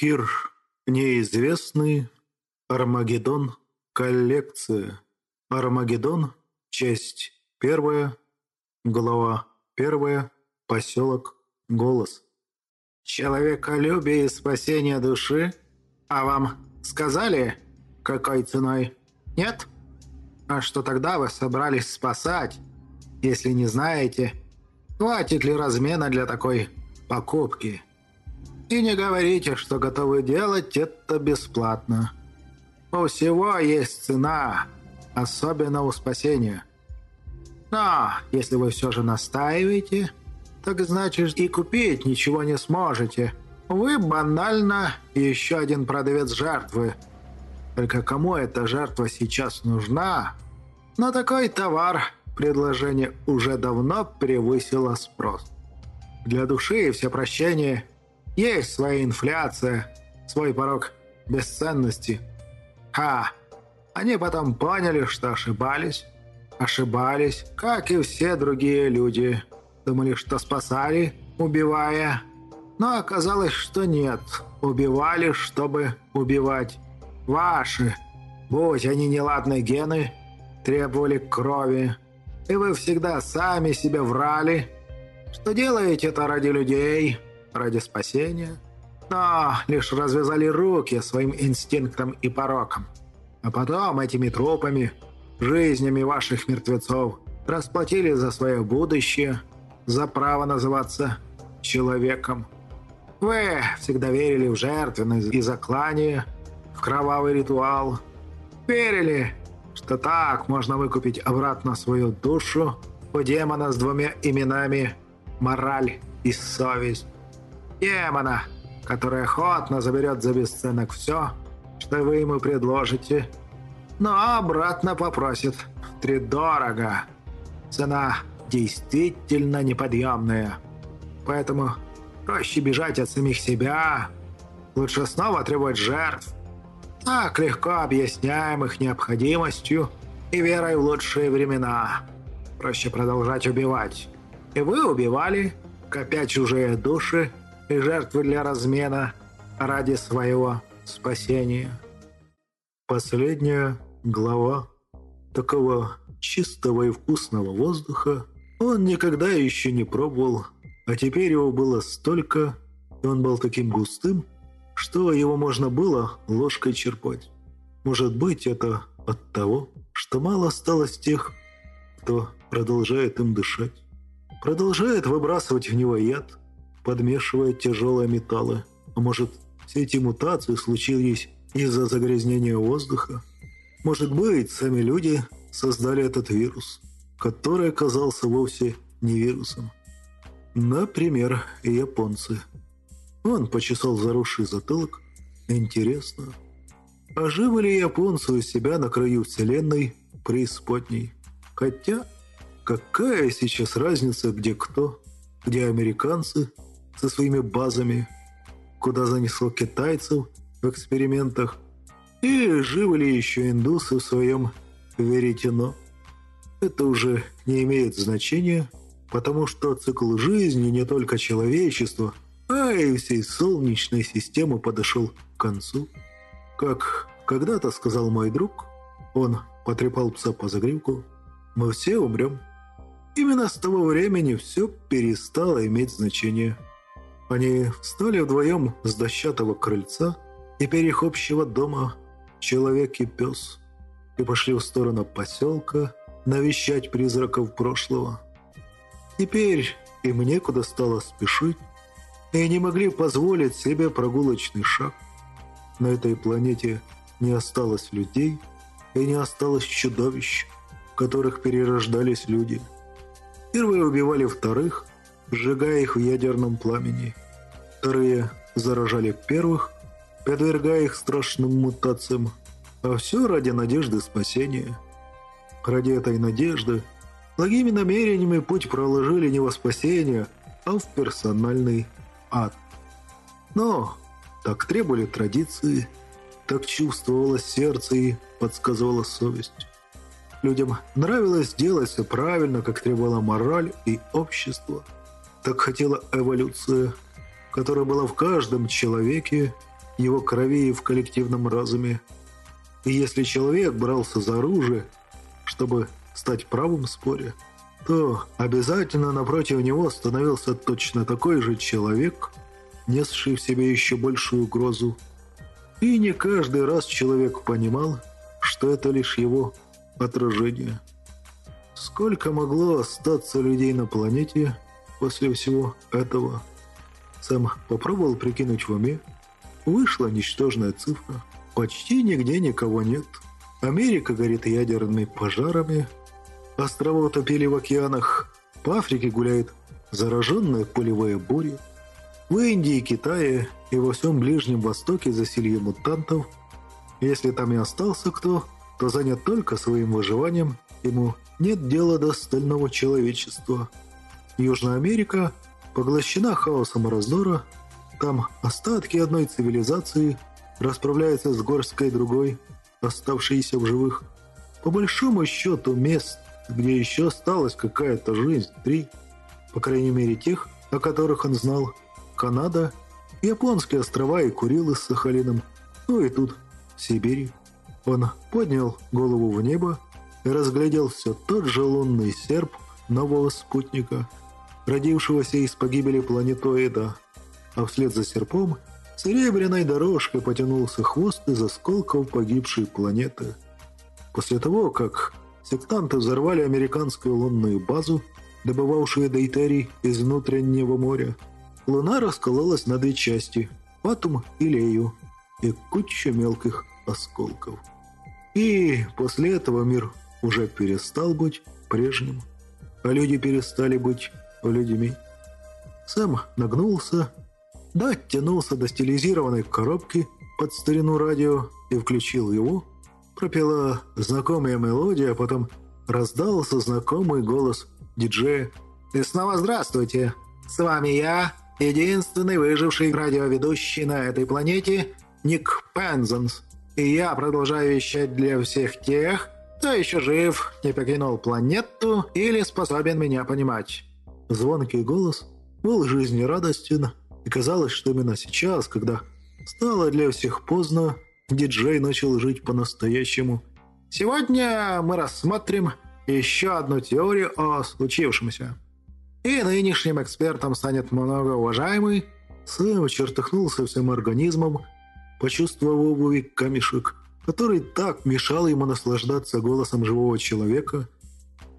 Кир. Неизвестный. Армагеддон. Коллекция. Армагеддон. Часть первая. Глава первая. Поселок. Голос. Человеколюбие и спасение души? А вам сказали, какой ценой? Нет? А что тогда вы собрались спасать, если не знаете, хватит ли размена для такой покупки?» И не говорите, что готовы делать это бесплатно. У всего есть цена, особенно у спасения. Но если вы все же настаиваете, так значит и купить ничего не сможете. Вы банально еще один продавец жертвы. Только кому эта жертва сейчас нужна? На такой товар предложение уже давно превысило спрос. Для души все прощения есть своя инфляция, свой порог бесценности. Ха! Они потом поняли, что ошибались. Ошибались, как и все другие люди. Думали, что спасали, убивая. Но оказалось, что нет. Убивали, чтобы убивать. Ваши, будь они неладные гены, требовали крови. И вы всегда сами себе врали, что делаете это ради людей, ради спасения, но лишь развязали руки своим инстинктам и порокам. А потом этими трупами, жизнями ваших мертвецов расплатили за свое будущее, за право называться человеком. Вы всегда верили в жертвенность и заклание, в кровавый ритуал. Верили, что так можно выкупить обратно свою душу у демона с двумя именами «Мораль» и «Совесть». Демона, который охотно заберет за бесценок все, что вы ему предложите, но обратно попросит втридорого. Цена действительно неподъемная. Поэтому проще бежать от самих себя. Лучше снова требовать жертв. Так легко объясняем их необходимостью и верой в лучшие времена. Проще продолжать убивать. И вы убивали, копя чужие души и жертвы для размена ради своего спасения. Последняя глава такого чистого и вкусного воздуха он никогда еще не пробовал, а теперь его было столько, и он был таким густым, что его можно было ложкой черпать. Может быть, это от того, что мало осталось тех, кто продолжает им дышать, продолжает выбрасывать в него яд, подмешивая тяжелые металлы. А может, все эти мутации случились из-за загрязнения воздуха? Может быть, сами люди создали этот вирус, который оказался вовсе не вирусом. Например, японцы. Он почесал заросший затылок. Интересно, а живы ли японцы у себя на краю вселенной преисподней? Хотя, какая сейчас разница, где кто? Где американцы, со своими базами, куда занесло китайцев в экспериментах, и живы ли еще индусы в своем веретено. Это уже не имеет значения, потому что цикл жизни не только человечества, а и всей Солнечной системы подошел к концу. Как когда-то сказал мой друг, он потрепал пса по загривку, мы все умрем. Именно с того времени все перестало иметь значение. Они встали вдвоем с дощатого крыльца, теперь их общего дома, человек и пес, и пошли в сторону поселка навещать призраков прошлого. Теперь им некуда стало спешить, и не могли позволить себе прогулочный шаг. На этой планете не осталось людей и не осталось чудовищ, в которых перерождались люди. Первые убивали вторых, сжигая их в ядерном пламени. Вторые заражали первых, подвергая их страшным мутациям. А все ради надежды спасения. Ради этой надежды благими намерениями путь проложили не во спасение, а в персональный ад. Но так требовали традиции, так чувствовалось сердце и подсказывала совесть. Людям нравилось делать все правильно, как требовала мораль и общество – так хотела эволюция, которая была в каждом человеке, его крови и в коллективном разуме. И если человек брался за оружие, чтобы стать правым в споре, то обязательно напротив него становился точно такой же человек, несший в себе еще большую угрозу. И не каждый раз человек понимал, что это лишь его отражение. Сколько могло остаться людей на планете после всего этого? Сэм попробовал прикинуть в уме. Вышла ничтожная цифра. Почти нигде никого нет. Америка горит ядерными пожарами. Острова утопили в океанах. По Африке гуляет зараженная полевая буря. В Индии, Китае и во всем Ближнем Востоке засилье мутантов. Если там и остался кто, то занят только своим выживанием, ему нет дела до остального человечества. Южная Америка поглощена хаосом и раздора, там остатки одной цивилизации расправляются с горсткой другой, оставшиеся в живых. По большому счету мест, где еще осталась какая-то жизнь, три, по крайней мере тех, о которых он знал – Канада, Японские острова и Курилы с Сахалином, ну и тут, в Сибири. Он поднял голову в небо и разглядел все тот же лунный серп нового спутника, родившегося из погибели планетоида, а вслед за серпом серебряной дорожкой потянулся хвост из осколков погибшей планеты. После того, как сектанты взорвали американскую лунную базу, добывавшую дейтерий из внутреннего моря, Луна раскололась на две части – Патум и Лею, и куча мелких осколков. И после этого мир уже перестал быть прежним, а люди перестали быть людьми. Сэм нагнулся, да, оттянулся до стилизированной коробки под старину радио и включил его. Пропела знакомая мелодия, а потом раздался знакомый голос диджея. «И снова здравствуйте! С вами я, единственный выживший радиоведущий на этой планете Ник Пензенс. И я продолжаю вещать для всех тех, кто еще жив, не покинул планету или способен меня понимать». Звонкий голос был жизнерадостен, и казалось, что именно сейчас, когда стало для всех поздно, диджей начал жить по-настоящему. «Сегодня мы рассмотрим еще одну теорию о случившемся». И нынешним экспертом станет многоуважаемый. Сэм чертыхнулся всем организмом, почувствовав обуви камешек, который так мешал ему наслаждаться голосом живого человека.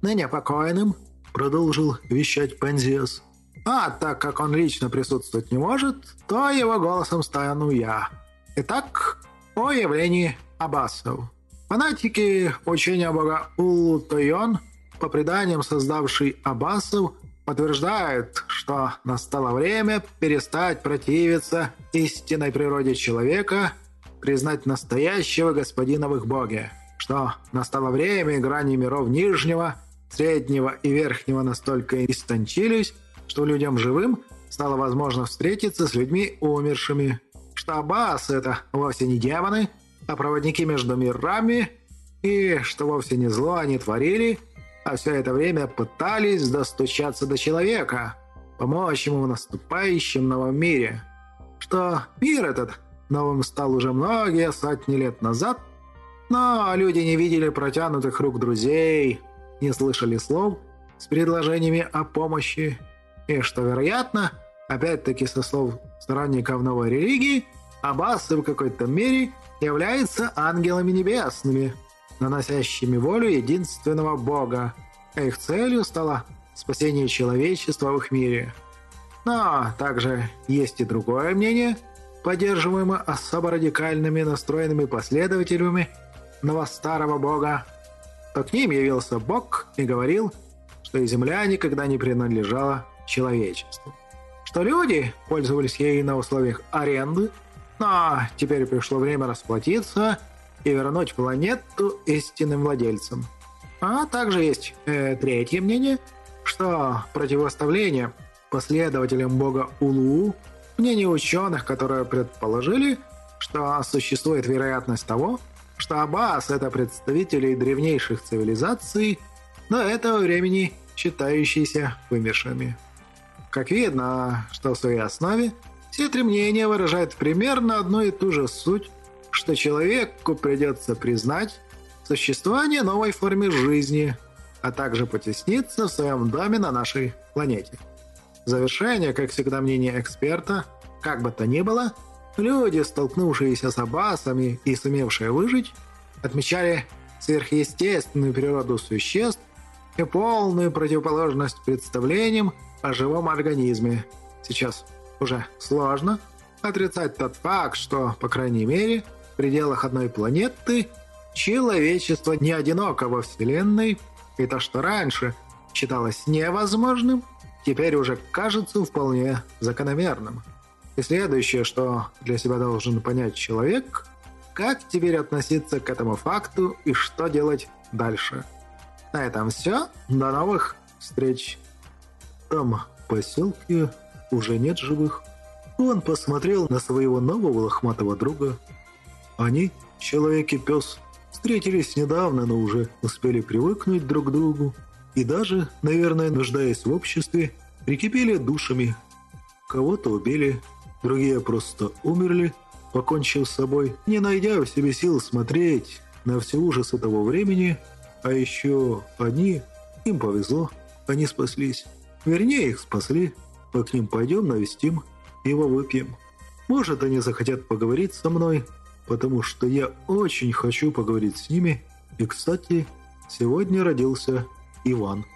«Ныне покойным», — продолжил вещать Пензиас. «А так как он лично присутствовать не может, то его голосом стану я. Итак, о явлении Аббасов. Фанатики учения бога Улу-Тойон, по преданиям создавший Аббасов, утверждают, что настало время перестать противиться истинной природе человека, признать настоящего господина в их боге, что настало время, грани миров нижнего, среднего и верхнего настолько истончились, что людям живым стало возможно встретиться с людьми умершими, что Аббас – это вовсе не демоны, а проводники между мирами, и что вовсе не зло они творили – а все это время пытались достучаться до человека, помочь ему в наступающем новом мире. Что мир этот новым стал уже многие сотни лет назад, но люди не видели протянутых рук друзей, не слышали слов с предложениями о помощи, и что, вероятно, опять-таки со слов сторонников новой религии, аббасы в какой-то мере являются ангелами небесными – наносящими волю единственного Бога, а их целью стало спасение человечества в их мире. Но также есть и другое мнение, поддерживаемое особо радикальными настроенными последователями новостарого Бога, то к ним явился Бог и говорил, что и земля никогда не принадлежала человечеству. Что люди пользовались ей на условиях аренды, но теперь пришло время расплатиться – и вернуть планету истинным владельцам. А также есть э, третье мнение, что противоставление последователям бога Улу, мнение ученых, которые предположили, что существует вероятность того, что Аббас – это представители древнейших цивилизаций, до этого времени считающиеся вымершими. Как видно, что в своей основе Все три мнения выражают примерно одну и ту же суть, что человеку придется признать существование новой формы жизни, а также потесниться в своем доме на нашей планете. Завершение, как всегда, мнение эксперта, как бы то ни было, люди, столкнувшиеся с абасами и сумевшие выжить, отмечали сверхъестественную природу существ и полную противоположность представлениям о живом организме. Сейчас уже сложно отрицать тот факт, что, по крайней мере, в пределах одной планеты человечество не одиноко во Вселенной, и то, что раньше считалось невозможным, теперь уже кажется вполне закономерным. И следующее, что для себя должен понять человек, как теперь относиться к этому факту и что делать дальше. На этом все. До новых встреч. Там в поселке уже нет живых. Он посмотрел на своего нового лохматого друга. Они, человек и пес, встретились недавно, но уже успели привыкнуть друг к другу и даже, наверное, нуждаясь в обществе, прикипели душами. Кого-то убили, другие просто умерли, покончив с собой, не найдя в себе сил смотреть на все ужасы того времени, а еще они, им повезло, они спаслись. Вернее, их спасли, мы к ним пойдем, навестим, его выпьем. Может, они захотят поговорить со мной, потому что я очень хочу поговорить с ними. И, кстати, сегодня родился Иван.